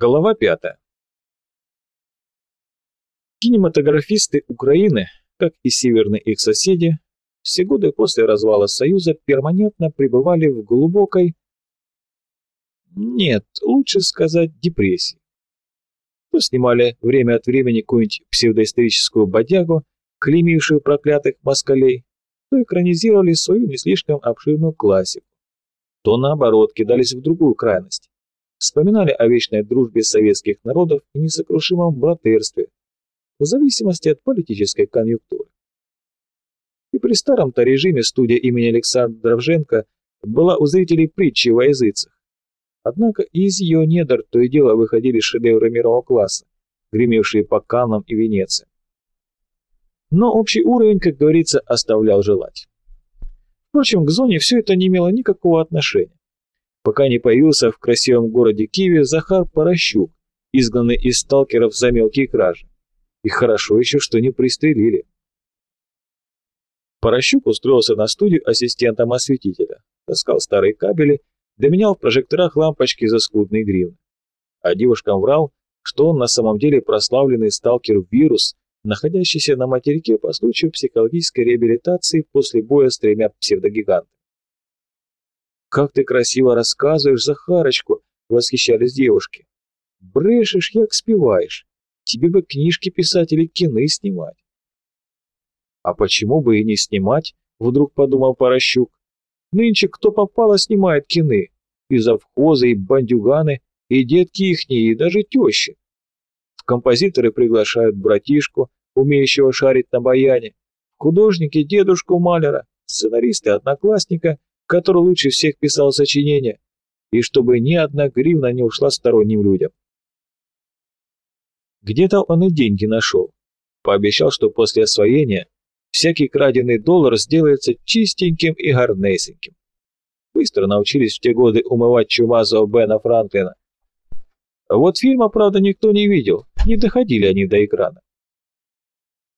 Голова пятая. Кинематографисты Украины, как и северные их соседи, все годы после развала Союза перманентно пребывали в глубокой, нет, лучше сказать депрессии. То снимали время от времени какую-нибудь псевдоисторическую бодягу, клеймившую проклятых москалей, то экранизировали свою не слишком обширную классику, то наоборот кидались в другую крайность. Вспоминали о вечной дружбе советских народов и несокрушимом братерстве, в зависимости от политической конъюнктуры. И при старом-то режиме студия имени Александра Дровженко была у зрителей притчей во языцах. Однако из ее недр то и дело выходили шедевры мирового класса, гремевшие по Каннам и Венеции. Но общий уровень, как говорится, оставлял желать. Впрочем, к зоне все это не имело никакого отношения. Пока не появился в красивом городе Киеве Захар Порощук, изгнанный из сталкеров за мелкие кражи. И хорошо еще, что не пристрелили. Порощук устроился на студию ассистентом осветителя, таскал старые кабели, доменял в прожекторах лампочки за скудный гривны. А девушкам врал, что он на самом деле прославленный сталкер-вирус, находящийся на материке по случаю психологической реабилитации после боя с тремя псевдогигантами. «Как ты красиво рассказываешь, Захарочку!» — восхищались девушки. «Брешешь, як спеваешь. Тебе бы книжки писать или кино снимать». «А почему бы и не снимать?» — вдруг подумал Порощук. «Нынче кто попало снимает кины. И завхозы, и бандюганы, и детки ихние, и даже тещи. В композиторы приглашают братишку, умеющего шарить на баяне, художники дедушку Малера, сценаристы одноклассника, который лучше всех писал сочинения, и чтобы ни одна гривна не ушла сторонним людям. Где-то он и деньги нашел. Пообещал, что после освоения всякий краденый доллар сделается чистеньким и гарнесеньким. Быстро научились в те годы умывать чумазого Бена Франклина. Вот фильма, правда, никто не видел, не доходили они до экрана.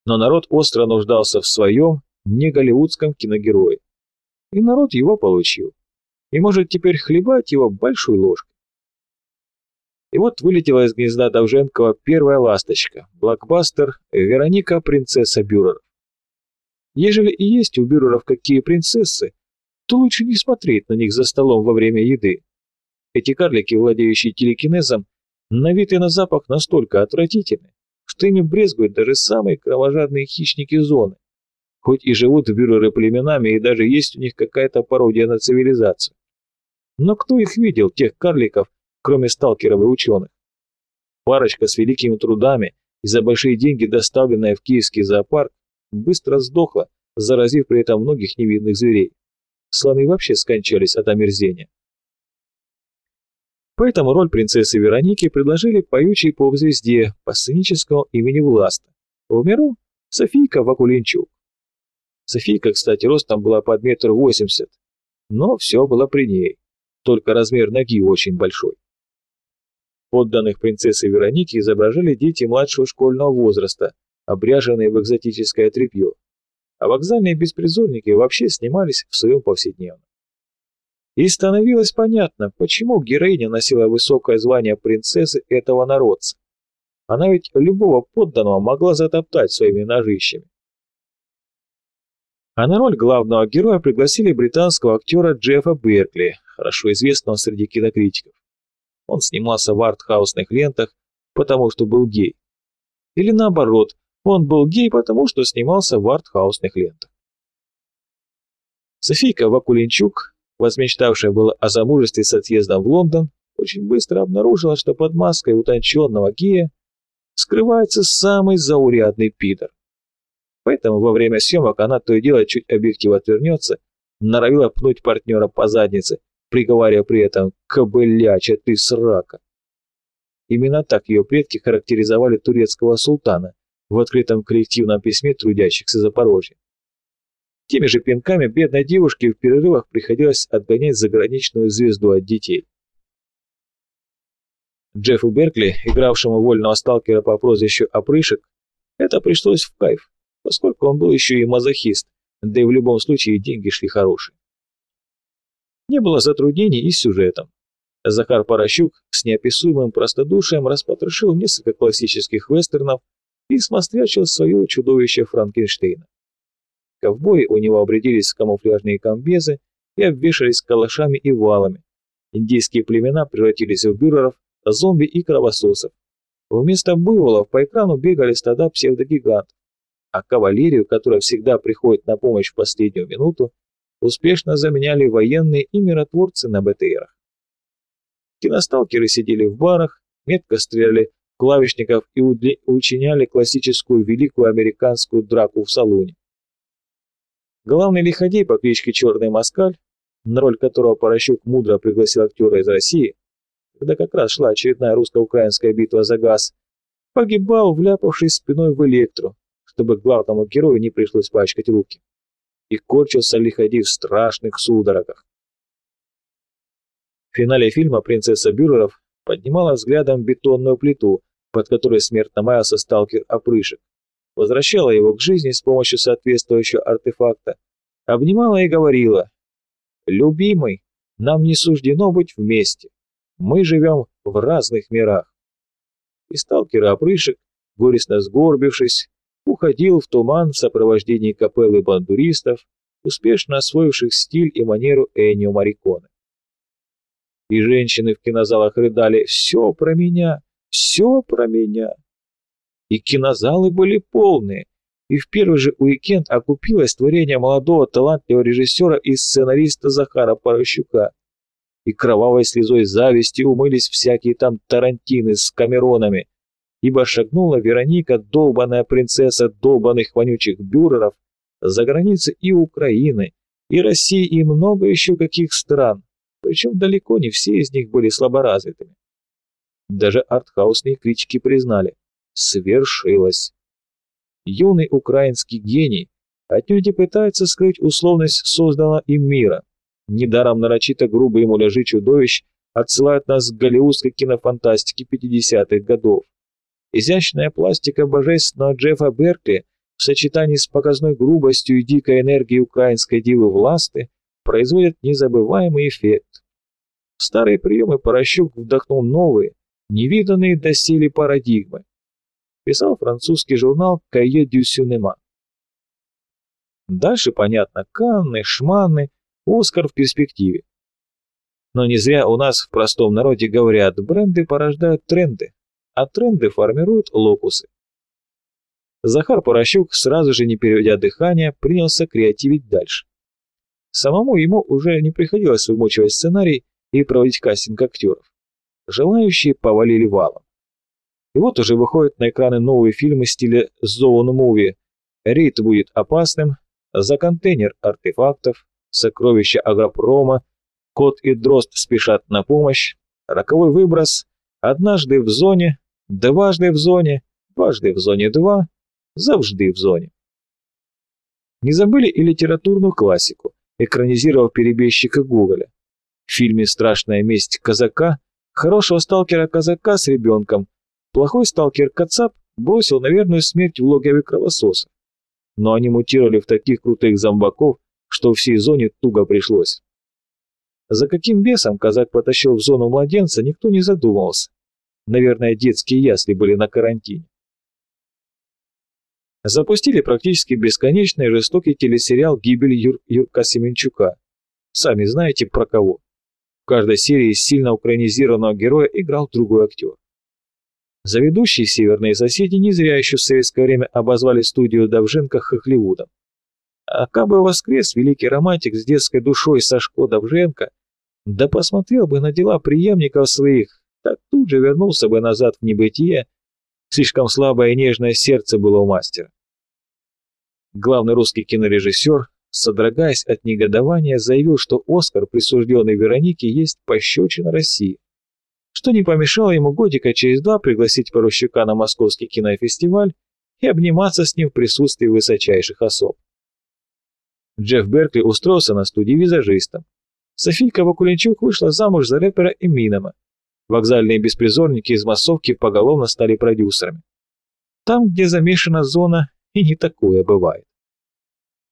Но народ остро нуждался в своем, не голливудском киногерое. И народ его получил. И может теперь хлебать его большой ложкой. И вот вылетела из гнезда Довженкова первая ласточка, блокбастер «Вероника, принцесса Бюреров». Ежели и есть у Бюреров какие принцессы, то лучше не смотреть на них за столом во время еды. Эти карлики, владеющие телекинезом, на вид и на запах настолько отвратительны, что ими брезгуют даже самые кровожадные хищники зоны. Хоть и живут бюреры племенами, и даже есть у них какая-то пародия на цивилизацию. Но кто их видел, тех карликов, кроме сталкеров и ученых? Парочка с великими трудами и за большие деньги доставленная в киевский зоопарк быстро сдохла, заразив при этом многих невинных зверей. Слоны вообще скончались от омерзения. Поэтому роль принцессы Вероники предложили поющей поп-звезде по сценическому имени Власта. В миру Софийка Вакуленчук. Софийка, кстати, ростом была под метр восемьдесят, но все было при ней, только размер ноги очень большой. Подданных принцессы Вероники изображали дети младшего школьного возраста, обряженные в экзотическое тряпье, а вокзальные беспризорники вообще снимались в своем повседневном. И становилось понятно, почему героиня носила высокое звание принцессы этого народца. Она ведь любого подданного могла затоптать своими ножищами. А на роль главного героя пригласили британского актера Джеффа Беркли, хорошо известного среди кинокритиков. Он снимался в артхаусных лентах, потому что был гей. Или наоборот, он был гей, потому что снимался в артхаусных лентах. Софийка Вакуленчук, возмечтавшая было о замужестве с отъездом в Лондон, очень быстро обнаружила, что под маской утонченного гея скрывается самый заурядный пидор. Поэтому во время съемок она то и дело чуть объектив отвернется, норовила пнуть партнера по заднице, приговаривая при этом «кобыляча ты срака». Именно так ее предки характеризовали турецкого султана, в открытом коллективном письме трудящихся Запорожья. Теми же пинками бедной девушке в перерывах приходилось отгонять заграничную звезду от детей. Джеффу Беркли, игравшему вольного сталкера по прозвищу Опрышек, это пришлось в кайф, поскольку он был еще и мазохист, да и в любом случае деньги шли хорошие. Не было затруднений и с сюжетом. Захар Порощук с неописуемым простодушием распотрошил несколько классических вестернов и смострячил свое чудовище Франкенштейна. Ковбои у него обрядились в камуфляжные комбезы и обвешались калашами и валами. Индийские племена превратились в бюреров, зомби и кровососов. Вместо буйволов по экрану бегали стада псевдогигантов, а кавалерию, которая всегда приходит на помощь в последнюю минуту, успешно заменяли военные и миротворцы на БТРах. Киносталкеры сидели в барах, метко стреляли клавишников и учиняли классическую великую американскую драку в салоне. Главный лиходей по кличке Черный Москаль, на роль которого Порощук мудро пригласил актера из России, когда как раз шла очередная русско-украинская битва за газ, погибал, вляпавшись спиной в электру, чтобы главному герою не пришлось пачкать руки. И корчился лиходей в страшных судорогах. В финале фильма принцесса Бюреров поднимала взглядом бетонную плиту, под которой смертно маялся сталкер Опрышек, возвращала его к жизни с помощью соответствующего артефакта, обнимала и говорила «Любимый, нам не суждено быть вместе, мы живем в разных мирах». И сталкер Опрышек, горестно сгорбившись, уходил в туман в сопровождении капеллы бандуристов, успешно освоивших стиль и манеру Эннио Мариконе и женщины в кинозалах рыдали «Все про меня! Все про меня!» И кинозалы были полные, и в первый же уикенд окупилось творение молодого талантливого режиссера и сценариста Захара Порощука. И кровавой слезой зависти умылись всякие там Тарантины с Камеронами, ибо шагнула Вероника, долбаная принцесса долбанных вонючих бюреров, за границы и Украины, и России, и много еще каких стран причем далеко не все из них были слаборазвитыми. Даже артхаусные критики признали – свершилось. Юный украинский гений отнюдь не пытается скрыть условность созданного им мира. Недаром нарочито грубые муляжи чудовищ отсылают нас к голливудской кинофантастике 50-х годов. Изящная пластика божественного Джеффа Беркли в сочетании с показной грубостью и дикой энергией украинской дивы власты производят незабываемый эффект. Старые приемы Порощук вдохнул новые, невиданные доселе парадигмы. Писал французский журнал «Кайе дю Сюнема». Дальше, понятно, Канны, Шманны, Оскар в перспективе. Но не зря у нас в простом народе говорят, бренды порождают тренды, а тренды формируют локусы. Захар Порощук, сразу же не переведя дыхание, принялся креативить дальше. Самому ему уже не приходилось вымучивать сценарий и проводить кастинг актеров. Желающие повалили валом. И вот уже выходят на экраны новые фильмы стиля зоон-муви. Рейд будет опасным, за контейнер артефактов, сокровища агропрома, кот и дрозд спешат на помощь, роковой выброс, однажды в зоне, дважды в зоне, дважды в зоне два, завжды в зоне. Не забыли и литературную классику, экранизировав перебежчика Гоголя. В фильме «Страшная месть казака» хорошего сталкера-казака с ребенком плохой сталкер-кацап бросил на верную смерть в логове кровососа. Но они мутировали в таких крутых зомбаков, что всей зоне туго пришлось. За каким бесом казак потащил в зону младенца, никто не задумывался. Наверное, детские ясли были на карантине. Запустили практически бесконечный жестокий телесериал «Гибель Юр Юрка Семенчука». Сами знаете про кого. В каждой серии сильно украинизированного героя играл другой актер. Заведущие северные соседи не зря еще в советское время обозвали студию Довженко Хохливудом. А кабы воскрес великий романтик с детской душой Сашко Довженко, да посмотрел бы на дела преемников своих, так тут же вернулся бы назад в небытие, слишком слабое и нежное сердце было у мастера. Главный русский кинорежиссер содрогаясь от негодования, заявил, что Оскар, присужденный Веронике, есть пощечина России, что не помешало ему годика через два пригласить Порощука на московский кинофестиваль и обниматься с ним в присутствии высочайших особ. Джефф Беркли устроился на студии визажистом. Софийка Вакуленчук вышла замуж за рэпера Эминема. Вокзальные беспризорники из массовки поголовно стали продюсерами. Там, где замешана зона, и не такое бывает.